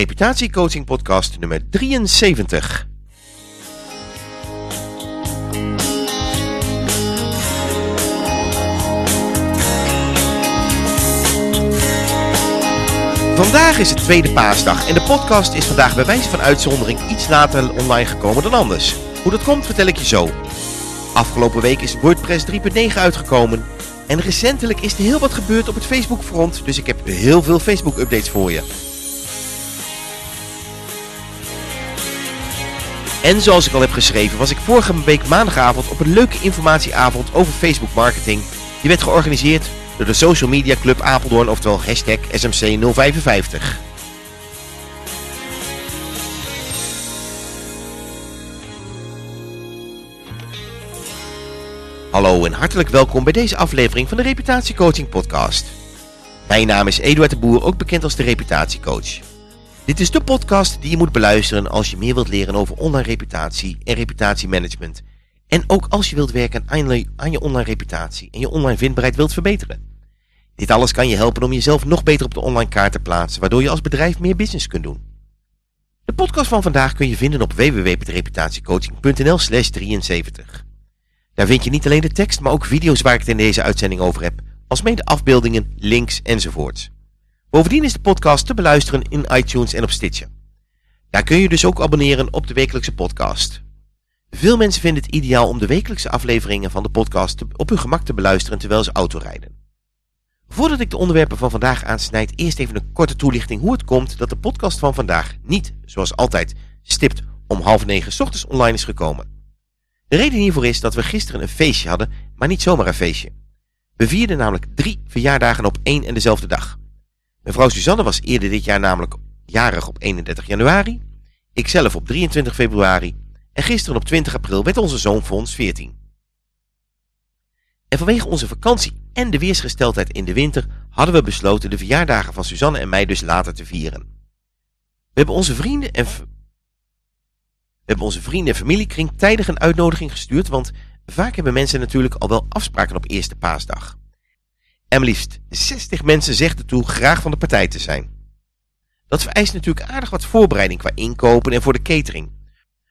Reputatiecoaching podcast nummer 73. Vandaag is het tweede paasdag en de podcast is vandaag bij wijze van uitzondering iets later online gekomen dan anders. Hoe dat komt vertel ik je zo. Afgelopen week is WordPress 3.9 uitgekomen en recentelijk is er heel wat gebeurd op het Facebook front, dus ik heb heel veel Facebook updates voor je. En zoals ik al heb geschreven was ik vorige week maandagavond op een leuke informatieavond over Facebook marketing. Die werd georganiseerd door de Social Media Club Apeldoorn, oftewel hashtag SMC055. Hallo en hartelijk welkom bij deze aflevering van de Reputatiecoaching podcast. Mijn naam is Eduard de Boer, ook bekend als de Reputatiecoach. Dit is de podcast die je moet beluisteren als je meer wilt leren over online reputatie en reputatiemanagement. En ook als je wilt werken aan je online reputatie en je online vindbaarheid wilt verbeteren. Dit alles kan je helpen om jezelf nog beter op de online kaart te plaatsen, waardoor je als bedrijf meer business kunt doen. De podcast van vandaag kun je vinden op www.reputatiecoaching.nl slash 73. Daar vind je niet alleen de tekst, maar ook video's waar ik het in deze uitzending over heb, alsmede afbeeldingen, links enzovoorts. Bovendien is de podcast te beluisteren in iTunes en op Stitcher. Daar kun je dus ook abonneren op de wekelijkse podcast. Veel mensen vinden het ideaal om de wekelijkse afleveringen van de podcast op hun gemak te beluisteren terwijl ze autorijden. Voordat ik de onderwerpen van vandaag aansnijd, eerst even een korte toelichting hoe het komt dat de podcast van vandaag niet, zoals altijd, stipt om half negen ochtends online is gekomen. De reden hiervoor is dat we gisteren een feestje hadden, maar niet zomaar een feestje. We vierden namelijk drie verjaardagen op één en dezelfde dag. Mevrouw Suzanne was eerder dit jaar namelijk jarig op 31 januari, ikzelf op 23 februari en gisteren op 20 april werd onze zoon Fons 14. En vanwege onze vakantie en de weersgesteldheid in de winter hadden we besloten de verjaardagen van Suzanne en mij dus later te vieren. We hebben onze vrienden en, we hebben onze vrienden en familiekring tijdig een uitnodiging gestuurd, want vaak hebben mensen natuurlijk al wel afspraken op eerste paasdag. En liefst 60 mensen zegden toe graag van de partij te zijn. Dat vereist natuurlijk aardig wat voorbereiding qua inkopen en voor de catering.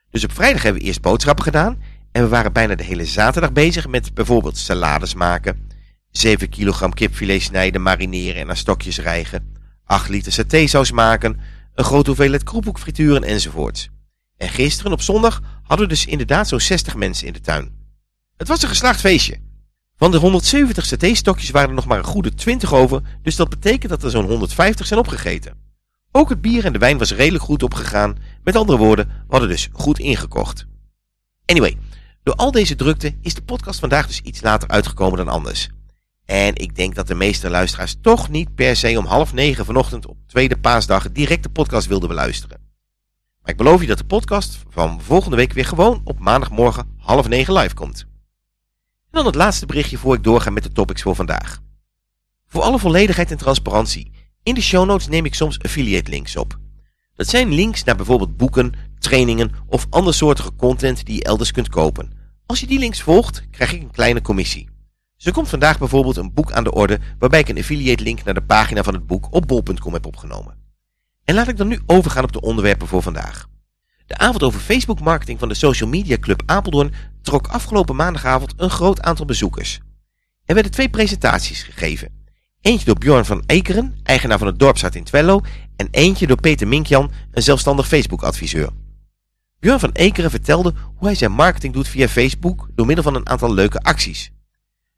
Dus op vrijdag hebben we eerst boodschappen gedaan en we waren bijna de hele zaterdag bezig met bijvoorbeeld salades maken, 7 kilogram kipfilet snijden, marineren en naar stokjes rijgen, 8 liter satésaus maken, een grote hoeveelheid kroephoek frituren enzovoort. En gisteren op zondag hadden we dus inderdaad zo'n 60 mensen in de tuin. Het was een geslaagd feestje. Van de 170 saté-stokjes waren er nog maar een goede 20 over, dus dat betekent dat er zo'n 150 zijn opgegeten. Ook het bier en de wijn was redelijk goed opgegaan, met andere woorden, we hadden dus goed ingekocht. Anyway, door al deze drukte is de podcast vandaag dus iets later uitgekomen dan anders. En ik denk dat de meeste luisteraars toch niet per se om half negen vanochtend op tweede paasdag direct de podcast wilden beluisteren. Maar ik beloof je dat de podcast van volgende week weer gewoon op maandagmorgen half negen live komt. En dan het laatste berichtje voor ik doorga met de topics voor vandaag. Voor alle volledigheid en transparantie, in de show notes neem ik soms affiliate links op. Dat zijn links naar bijvoorbeeld boeken, trainingen of andersoortige content die je elders kunt kopen. Als je die links volgt, krijg ik een kleine commissie. Zo komt vandaag bijvoorbeeld een boek aan de orde waarbij ik een affiliate link naar de pagina van het boek op bol.com heb opgenomen. En laat ik dan nu overgaan op de onderwerpen voor vandaag. De avond over Facebook marketing van de Social Media Club Apeldoorn trok afgelopen maandagavond een groot aantal bezoekers. Er werden twee presentaties gegeven. Eentje door Bjorn van Ekeren, eigenaar van het dorpshart in Twello, en eentje door Peter Minkjan, een zelfstandig Facebook-adviseur. Björn van Ekeren vertelde hoe hij zijn marketing doet via Facebook door middel van een aantal leuke acties.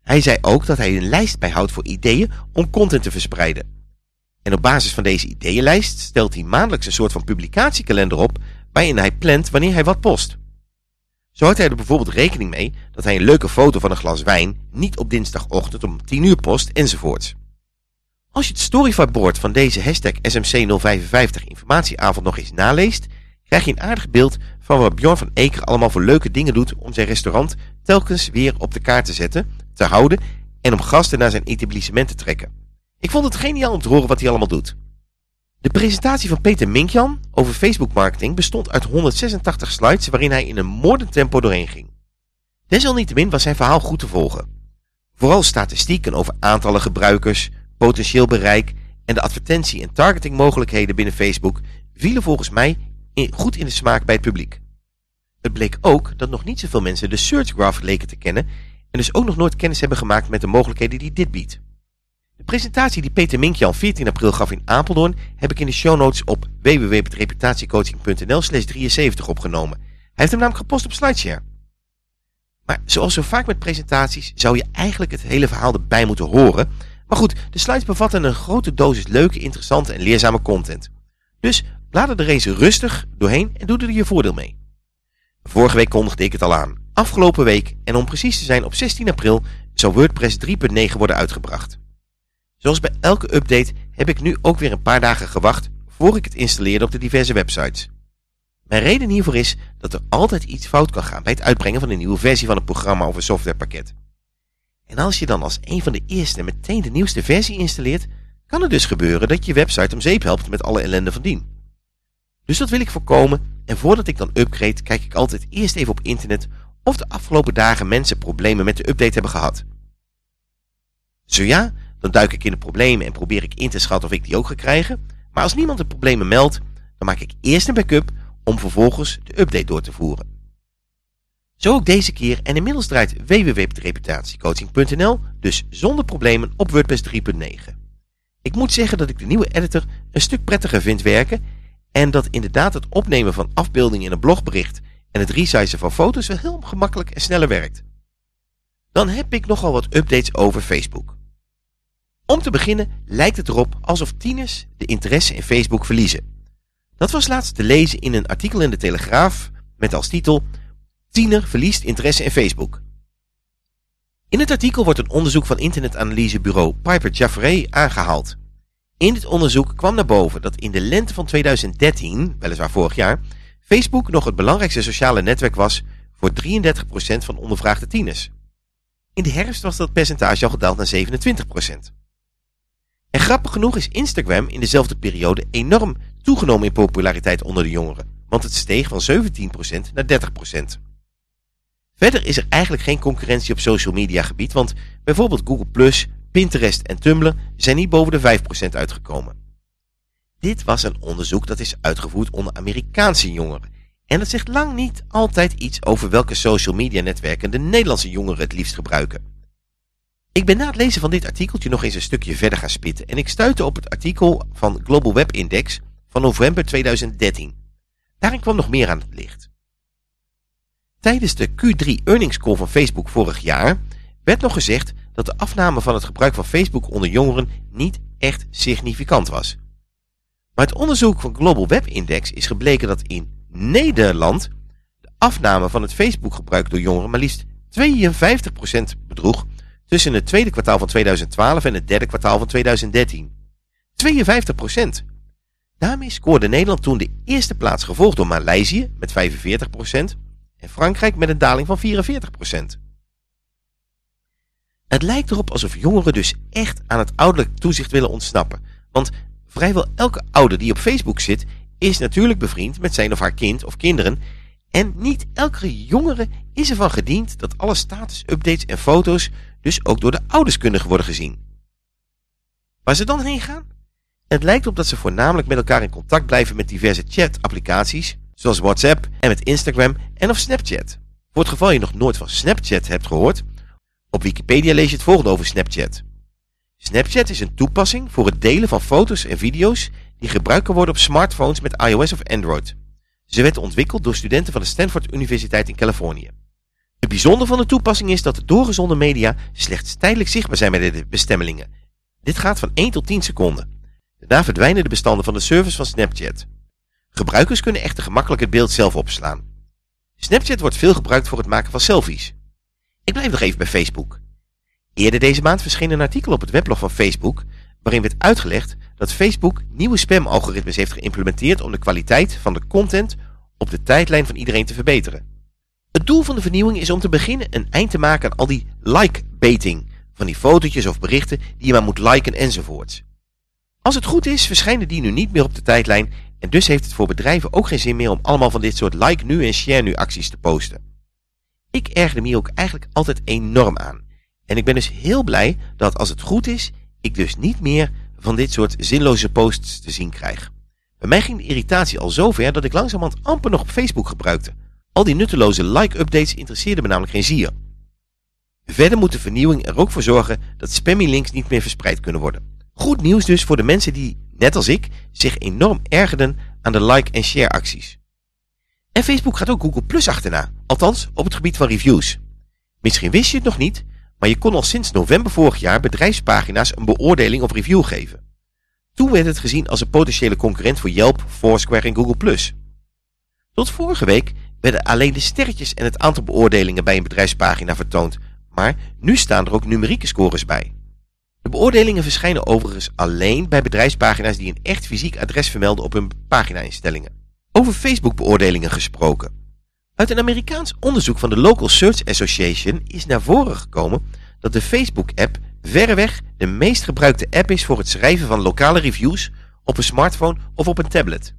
Hij zei ook dat hij een lijst bijhoudt voor ideeën om content te verspreiden. En op basis van deze ideeënlijst stelt hij maandelijks een soort van publicatiekalender op waarin hij plant wanneer hij wat post. Zo houdt hij er bijvoorbeeld rekening mee dat hij een leuke foto van een glas wijn niet op dinsdagochtend om 10 uur post enzovoorts. Als je het storyboard van deze hashtag SMC055 informatieavond nog eens naleest, krijg je een aardig beeld van wat Bjorn van Eker allemaal voor leuke dingen doet om zijn restaurant telkens weer op de kaart te zetten, te houden en om gasten naar zijn etablissement te trekken. Ik vond het geniaal om te horen wat hij allemaal doet. De presentatie van Peter Minkjan over Facebook marketing bestond uit 186 slides waarin hij in een moordend tempo doorheen ging. Desalniettemin was zijn verhaal goed te volgen. Vooral statistieken over aantallen gebruikers, potentieel bereik en de advertentie- en targetingmogelijkheden binnen Facebook vielen volgens mij goed in de smaak bij het publiek. Het bleek ook dat nog niet zoveel mensen de Search Graph leken te kennen en dus ook nog nooit kennis hebben gemaakt met de mogelijkheden die dit biedt. Presentatie die Peter Minkje al 14 april gaf in Apeldoorn heb ik in de show notes op www.reputatiecoaching.nl 73 opgenomen. Hij heeft hem namelijk gepost op SlideShare. Maar zoals zo vaak met presentaties zou je eigenlijk het hele verhaal erbij moeten horen. Maar goed, de slides bevatten een grote dosis leuke, interessante en leerzame content. Dus blader er eens rustig doorheen en doe er je voordeel mee. Vorige week kondigde ik het al aan. Afgelopen week, en om precies te zijn op 16 april, zou WordPress 3.9 worden uitgebracht. Zoals bij elke update heb ik nu ook weer een paar dagen gewacht voor ik het installeerde op de diverse websites. Mijn reden hiervoor is dat er altijd iets fout kan gaan bij het uitbrengen van een nieuwe versie van een programma of een softwarepakket. En als je dan als een van de eerste meteen de nieuwste versie installeert, kan het dus gebeuren dat je website om zeep helpt met alle ellende van dien. Dus dat wil ik voorkomen en voordat ik dan upgrade kijk ik altijd eerst even op internet of de afgelopen dagen mensen problemen met de update hebben gehad. Zo ja, dan duik ik in de problemen en probeer ik in te schatten of ik die ook ga krijgen, maar als niemand de problemen meldt, dan maak ik eerst een backup om vervolgens de update door te voeren. Zo ook deze keer en inmiddels draait www.reputatiecoaching.nl dus zonder problemen op WordPress 3.9. Ik moet zeggen dat ik de nieuwe editor een stuk prettiger vind werken en dat inderdaad het opnemen van afbeeldingen in een blogbericht en het resizen van foto's wel heel gemakkelijk en sneller werkt. Dan heb ik nogal wat updates over Facebook. Om te beginnen lijkt het erop alsof tieners de interesse in Facebook verliezen. Dat was laatst te lezen in een artikel in de Telegraaf met als titel Tiener verliest interesse in Facebook. In het artikel wordt een onderzoek van internetanalysebureau Piper Jaffray aangehaald. In dit onderzoek kwam naar boven dat in de lente van 2013, weliswaar vorig jaar, Facebook nog het belangrijkste sociale netwerk was voor 33% van ondervraagde tieners. In de herfst was dat percentage al gedaald naar 27%. En grappig genoeg is Instagram in dezelfde periode enorm toegenomen in populariteit onder de jongeren, want het steeg van 17% naar 30%. Verder is er eigenlijk geen concurrentie op social media gebied, want bijvoorbeeld Google+, Pinterest en Tumblr zijn niet boven de 5% uitgekomen. Dit was een onderzoek dat is uitgevoerd onder Amerikaanse jongeren. En dat zegt lang niet altijd iets over welke social media netwerken de Nederlandse jongeren het liefst gebruiken. Ik ben na het lezen van dit artikeltje nog eens een stukje verder gaan spitten en ik stuitte op het artikel van Global Web Index van november 2013. Daarin kwam nog meer aan het licht. Tijdens de Q3 earnings call van Facebook vorig jaar werd nog gezegd dat de afname van het gebruik van Facebook onder jongeren niet echt significant was. Maar het onderzoek van Global Web Index is gebleken dat in Nederland de afname van het Facebook gebruik door jongeren maar liefst 52% bedroeg tussen het tweede kwartaal van 2012 en het derde kwartaal van 2013. 52%! Daarmee scoorde Nederland toen de eerste plaats gevolgd door Maleisië met 45% en Frankrijk met een daling van 44%. Het lijkt erop alsof jongeren dus echt aan het ouderlijk toezicht willen ontsnappen. Want vrijwel elke ouder die op Facebook zit is natuurlijk bevriend met zijn of haar kind of kinderen. En niet elke jongere is ervan gediend dat alle status-updates en foto's dus ook door de ouders worden gezien. Waar ze dan heen gaan? Het lijkt op dat ze voornamelijk met elkaar in contact blijven met diverse chat-applicaties, zoals WhatsApp en met Instagram en of Snapchat. Voor het geval je nog nooit van Snapchat hebt gehoord, op Wikipedia lees je het volgende over Snapchat. Snapchat is een toepassing voor het delen van foto's en video's die gebruikt worden op smartphones met iOS of Android. Ze werd ontwikkeld door studenten van de Stanford Universiteit in Californië. Het bijzondere van de toepassing is dat de doorgezonde media slechts tijdelijk zichtbaar zijn bij de bestemmelingen. Dit gaat van 1 tot 10 seconden. Daarna verdwijnen de bestanden van de service van Snapchat. Gebruikers kunnen echter gemakkelijk het beeld zelf opslaan. Snapchat wordt veel gebruikt voor het maken van selfies. Ik blijf nog even bij Facebook. Eerder deze maand verscheen een artikel op het weblog van Facebook waarin werd uitgelegd dat Facebook nieuwe spam-algoritmes heeft geïmplementeerd om de kwaliteit van de content op de tijdlijn van iedereen te verbeteren. Het doel van de vernieuwing is om te beginnen een eind te maken aan al die like-baiting, van die fotootjes of berichten die je maar moet liken enzovoorts. Als het goed is, verschijnen die nu niet meer op de tijdlijn en dus heeft het voor bedrijven ook geen zin meer om allemaal van dit soort like nu en share nu acties te posten. Ik ergerde me ook eigenlijk altijd enorm aan. En ik ben dus heel blij dat als het goed is, ik dus niet meer van dit soort zinloze posts te zien krijg. Bij mij ging de irritatie al zo ver dat ik langzamerhand amper nog op Facebook gebruikte. Al die nutteloze like-updates interesseerden me namelijk geen zier. Verder moet de vernieuwing er ook voor zorgen dat spammy links niet meer verspreid kunnen worden. Goed nieuws dus voor de mensen die, net als ik, zich enorm ergerden aan de like- en share acties. En Facebook gaat ook Google Plus achterna, althans op het gebied van reviews. Misschien wist je het nog niet, maar je kon al sinds november vorig jaar bedrijfspagina's een beoordeling of review geven. Toen werd het gezien als een potentiële concurrent voor Yelp, Foursquare en Google+. Tot vorige week werden alleen de sterretjes en het aantal beoordelingen bij een bedrijfspagina vertoond, maar nu staan er ook numerieke scores bij. De beoordelingen verschijnen overigens alleen bij bedrijfspagina's die een echt fysiek adres vermelden op hun pagina-instellingen. Over Facebook-beoordelingen gesproken. Uit een Amerikaans onderzoek van de Local Search Association is naar voren gekomen dat de Facebook-app verreweg de meest gebruikte app is voor het schrijven van lokale reviews op een smartphone of op een tablet.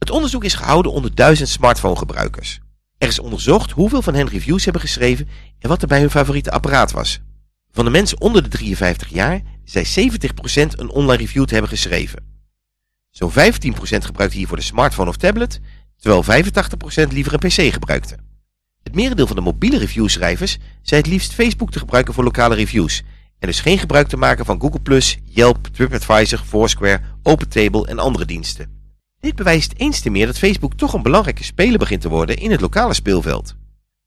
Het onderzoek is gehouden onder duizend smartphone-gebruikers. Er is onderzocht hoeveel van hen reviews hebben geschreven en wat er bij hun favoriete apparaat was. Van de mensen onder de 53 jaar zei 70% een online review te hebben geschreven. Zo'n 15% gebruikte hiervoor de smartphone of tablet, terwijl 85% liever een pc gebruikte. Het merendeel van de mobiele reviewschrijvers zei het liefst Facebook te gebruiken voor lokale reviews en dus geen gebruik te maken van Google+, Yelp, TripAdvisor, Foursquare, OpenTable en andere diensten. Dit bewijst eens te meer dat Facebook toch een belangrijke speler begint te worden in het lokale speelveld.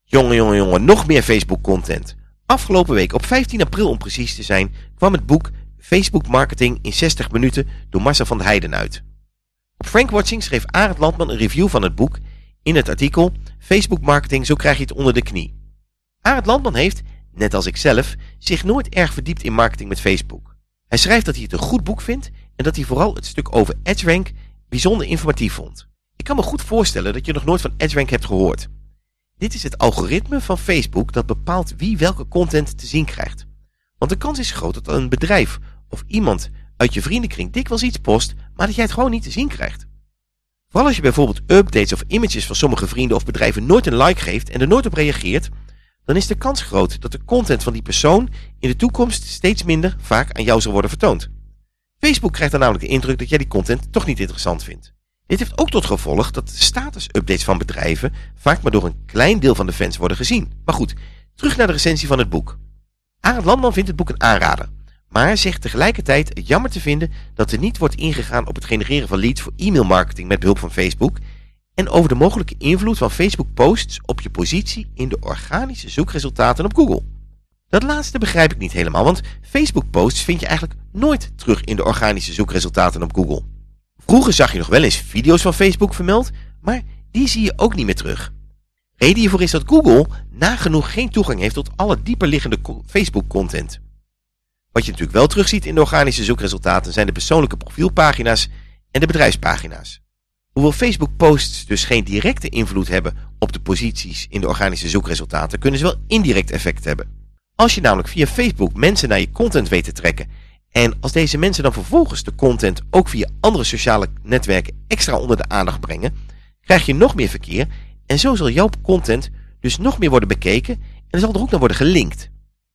Jongen, jongen, jongen, nog meer Facebook-content. Afgelopen week, op 15 april om precies te zijn, kwam het boek Facebook Marketing in 60 minuten door Marcel van der Heijden uit. Op Frankwatching schreef Arend Landman een review van het boek in het artikel Facebook Marketing, zo krijg je het onder de knie. Arend Landman heeft, net als ik zelf, zich nooit erg verdiept in marketing met Facebook. Hij schrijft dat hij het een goed boek vindt en dat hij vooral het stuk over EdgeRank bijzonder informatief vond. Ik kan me goed voorstellen dat je nog nooit van EdgeRank hebt gehoord. Dit is het algoritme van Facebook dat bepaalt wie welke content te zien krijgt. Want de kans is groot dat een bedrijf of iemand uit je vriendenkring dikwijls iets post, maar dat jij het gewoon niet te zien krijgt. Vooral als je bijvoorbeeld updates of images van sommige vrienden of bedrijven nooit een like geeft en er nooit op reageert, dan is de kans groot dat de content van die persoon in de toekomst steeds minder vaak aan jou zal worden vertoond. Facebook krijgt dan namelijk de indruk dat jij die content toch niet interessant vindt. Dit heeft ook tot gevolg dat status-updates van bedrijven vaak maar door een klein deel van de fans worden gezien. Maar goed, terug naar de recensie van het boek. Arend Landman vindt het boek een aanrader, maar zegt tegelijkertijd jammer te vinden dat er niet wordt ingegaan op het genereren van leads voor e-mailmarketing met behulp van Facebook en over de mogelijke invloed van Facebook posts op je positie in de organische zoekresultaten op Google. Dat laatste begrijp ik niet helemaal, want Facebook posts vind je eigenlijk nooit terug in de organische zoekresultaten op Google. Vroeger zag je nog wel eens video's van Facebook vermeld, maar die zie je ook niet meer terug. Reden hiervoor is dat Google nagenoeg geen toegang heeft tot alle dieperliggende Facebook content. Wat je natuurlijk wel terugziet in de organische zoekresultaten zijn de persoonlijke profielpagina's en de bedrijfspagina's. Hoewel Facebook posts dus geen directe invloed hebben op de posities in de organische zoekresultaten, kunnen ze wel indirect effect hebben. Als je namelijk via Facebook mensen naar je content weet te trekken en als deze mensen dan vervolgens de content ook via andere sociale netwerken extra onder de aandacht brengen, krijg je nog meer verkeer en zo zal jouw content dus nog meer worden bekeken en er zal er ook naar worden gelinkt.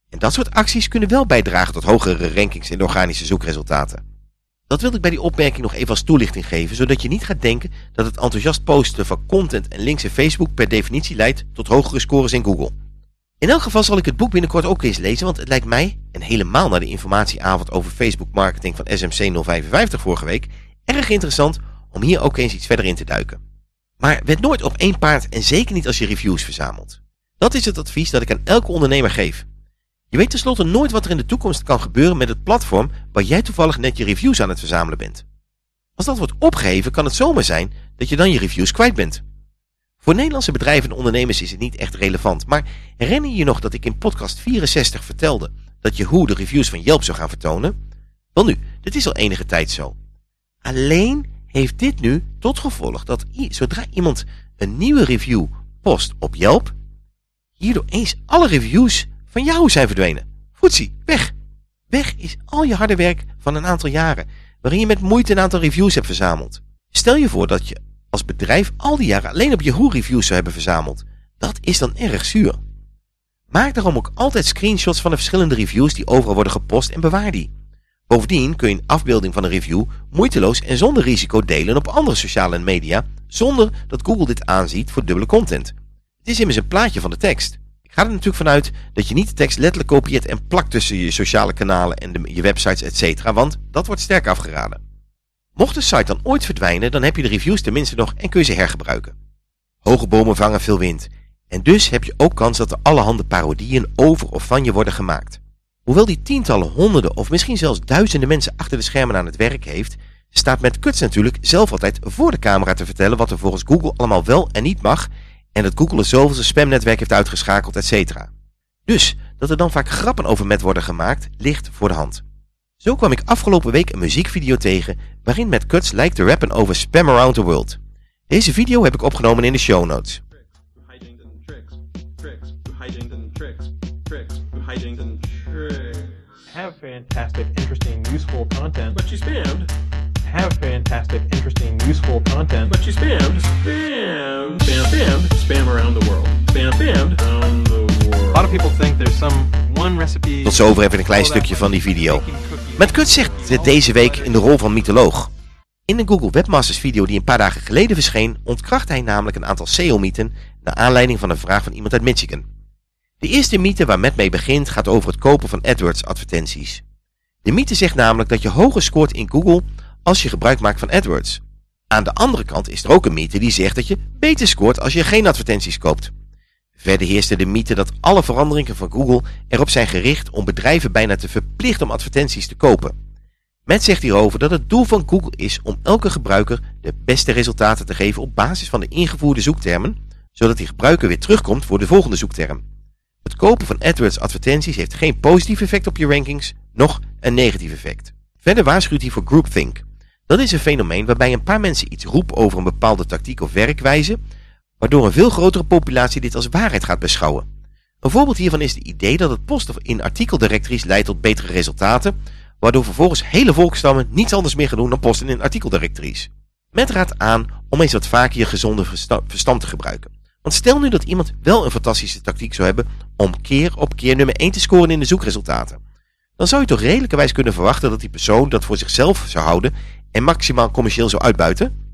En dat soort acties kunnen wel bijdragen tot hogere rankings in de organische zoekresultaten. Dat wilde ik bij die opmerking nog even als toelichting geven, zodat je niet gaat denken dat het enthousiast posten van content en links in Facebook per definitie leidt tot hogere scores in Google. In elk geval zal ik het boek binnenkort ook eens lezen, want het lijkt mij, en helemaal naar de informatieavond over Facebook marketing van SMC 055 vorige week, erg interessant om hier ook eens iets verder in te duiken. Maar wed nooit op één paard en zeker niet als je reviews verzamelt. Dat is het advies dat ik aan elke ondernemer geef. Je weet tenslotte nooit wat er in de toekomst kan gebeuren met het platform waar jij toevallig net je reviews aan het verzamelen bent. Als dat wordt opgeheven kan het zomaar zijn dat je dan je reviews kwijt bent. Voor Nederlandse bedrijven en ondernemers is het niet echt relevant, maar herinner je nog dat ik in podcast 64 vertelde dat je hoe de reviews van Yelp zou gaan vertonen? Wel nu, dit is al enige tijd zo. Alleen heeft dit nu tot gevolg dat zodra iemand een nieuwe review post op Yelp, hierdoor eens alle reviews van jou zijn verdwenen. Voetsie, weg. Weg is al je harde werk van een aantal jaren, waarin je met moeite een aantal reviews hebt verzameld. Stel je voor dat je als bedrijf al die jaren alleen op Yahoo reviews zou hebben verzameld. Dat is dan erg zuur. Maak daarom ook altijd screenshots van de verschillende reviews die overal worden gepost en bewaar die. Bovendien kun je een afbeelding van een review moeiteloos en zonder risico delen op andere sociale media, zonder dat Google dit aanziet voor dubbele content. Het is immers een plaatje van de tekst. Ik ga er natuurlijk vanuit dat je niet de tekst letterlijk kopieert en plakt tussen je sociale kanalen en de, je websites etc. Want dat wordt sterk afgeraden. Mocht de site dan ooit verdwijnen, dan heb je de reviews tenminste nog en kun je ze hergebruiken. Hoge bomen vangen veel wind. En dus heb je ook kans dat er allerhande parodieën over of van je worden gemaakt. Hoewel die tientallen, honderden of misschien zelfs duizenden mensen achter de schermen aan het werk heeft, staat met Kuts natuurlijk zelf altijd voor de camera te vertellen wat er volgens Google allemaal wel en niet mag en dat Google het zoveelste spamnetwerk heeft uitgeschakeld, etc. Dus, dat er dan vaak grappen over met worden gemaakt, ligt voor de hand. Zo kwam ik afgelopen week een muziekvideo tegen waarin Matt Cuts lijkt te rappen over Spam Around the World. Deze video heb ik opgenomen in de show notes. Have fantastic, interesting, useful content. But you spammed. Have fantastic, interesting, useful content. But you spammed. Spam. Spam, spammed. Spam around the world. Spam, spammed. Around the world. A lot of people think there's some one recipe. Tot zover even een klein stukje van die video. Matt Cutts zegt deze week in de rol van mytholoog. In de Google Webmasters video die een paar dagen geleden verscheen, ontkracht hij namelijk een aantal SEO-mythen naar aanleiding van een vraag van iemand uit Michigan. De eerste mythe waar Matt mee begint gaat over het kopen van AdWords advertenties. De mythe zegt namelijk dat je hoger scoort in Google als je gebruik maakt van AdWords. Aan de andere kant is er ook een mythe die zegt dat je beter scoort als je geen advertenties koopt. Verder heerste de mythe dat alle veranderingen van Google erop zijn gericht om bedrijven bijna te verplichten om advertenties te kopen. Matt zegt hierover dat het doel van Google is om elke gebruiker de beste resultaten te geven op basis van de ingevoerde zoektermen, zodat die gebruiker weer terugkomt voor de volgende zoekterm. Het kopen van AdWords advertenties heeft geen positief effect op je rankings, noch een negatief effect. Verder waarschuwt hij voor groupthink. Dat is een fenomeen waarbij een paar mensen iets roepen over een bepaalde tactiek of werkwijze, waardoor een veel grotere populatie dit als waarheid gaat beschouwen. Een voorbeeld hiervan is het idee dat het posten in artikeldirectories leidt tot betere resultaten, waardoor vervolgens hele volkstammen niets anders meer gaan doen dan posten in artikeldirectories. Met raad aan om eens wat vaker je gezonde verstand te gebruiken. Want stel nu dat iemand wel een fantastische tactiek zou hebben om keer op keer nummer 1 te scoren in de zoekresultaten. Dan zou je toch redelijkerwijs kunnen verwachten dat die persoon dat voor zichzelf zou houden en maximaal commercieel zou uitbuiten?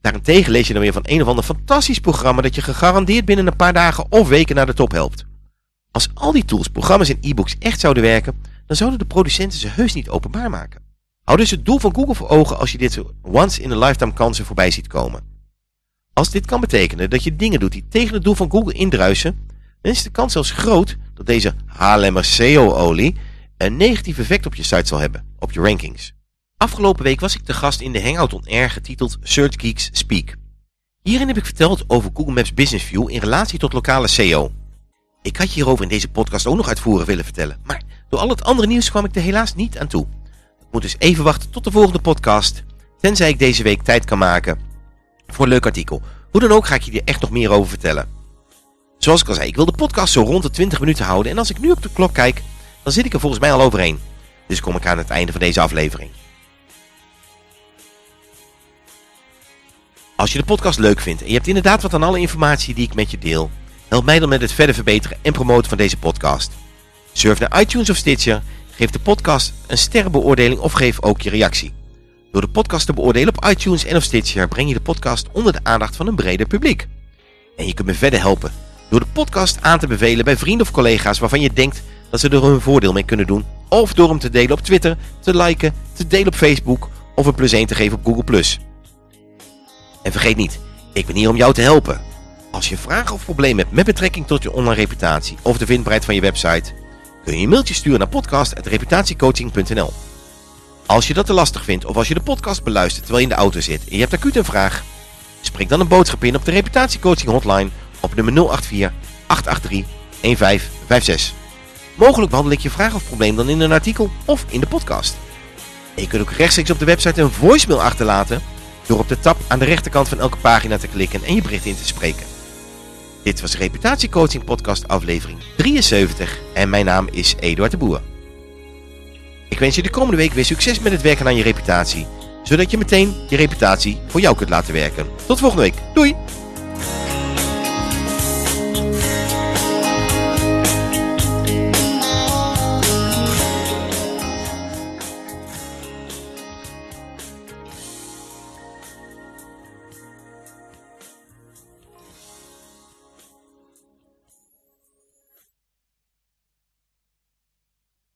Daarentegen lees je dan weer van een of ander fantastisch programma dat je gegarandeerd binnen een paar dagen of weken naar de top helpt. Als al die tools, programma's en e-books echt zouden werken, dan zouden de producenten ze heus niet openbaar maken. Hou dus het doel van Google voor ogen als je dit once in a lifetime kansen voorbij ziet komen. Als dit kan betekenen dat je dingen doet die tegen het doel van Google indruisen, dan is de kans zelfs groot dat deze Haarlemmer SEO-olie een negatief effect op je site zal hebben, op je rankings. Afgelopen week was ik de gast in de Hangout on Air getiteld Search Geeks Speak. Hierin heb ik verteld over Google Maps Business View in relatie tot lokale SEO. Ik had je hierover in deze podcast ook nog uitvoeren willen vertellen, maar door al het andere nieuws kwam ik er helaas niet aan toe. Ik moet dus even wachten tot de volgende podcast, tenzij ik deze week tijd kan maken voor een leuk artikel. Hoe dan ook ga ik je er echt nog meer over vertellen. Zoals ik al zei, ik wil de podcast zo rond de 20 minuten houden en als ik nu op de klok kijk, dan zit ik er volgens mij al overheen. Dus kom ik aan het einde van deze aflevering. Als je de podcast leuk vindt en je hebt inderdaad wat aan alle informatie die ik met je deel, help mij dan met het verder verbeteren en promoten van deze podcast. Surf naar iTunes of Stitcher, geef de podcast een sterrenbeoordeling of geef ook je reactie. Door de podcast te beoordelen op iTunes en of Stitcher breng je de podcast onder de aandacht van een breder publiek. En je kunt me verder helpen door de podcast aan te bevelen bij vrienden of collega's waarvan je denkt dat ze er hun voordeel mee kunnen doen. Of door hem te delen op Twitter, te liken, te delen op Facebook of een plus 1 te geven op Google+. En vergeet niet, ik ben hier om jou te helpen. Als je vragen of problemen hebt met betrekking tot je online reputatie of de vindbaarheid van je website, kun je een mailtje sturen naar podcast.reputatiecoaching.nl. Als je dat te lastig vindt of als je de podcast beluistert terwijl je in de auto zit en je hebt acuut een vraag, spreek dan een boodschap in op de reputatiecoaching hotline op nummer 084 883 1556. Mogelijk behandel ik je vraag of probleem dan in een artikel of in de podcast. Je kunt ook rechtstreeks op de website een voicemail achterlaten door op de tab aan de rechterkant van elke pagina te klikken en je bericht in te spreken. Dit was Reputatiecoaching podcast aflevering 73 en mijn naam is Eduard de Boer. Ik wens je de komende week weer succes met het werken aan je reputatie, zodat je meteen je reputatie voor jou kunt laten werken. Tot volgende week. Doei!